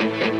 Thank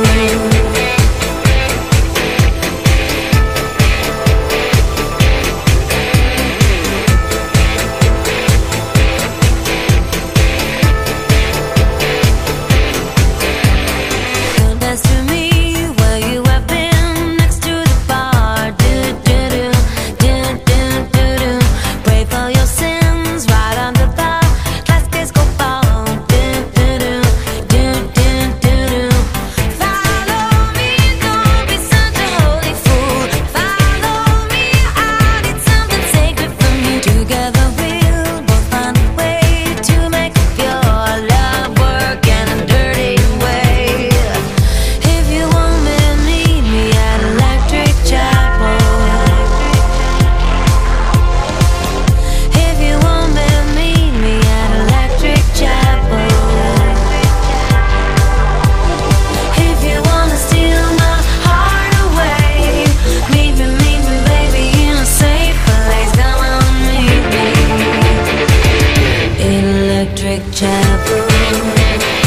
you. you.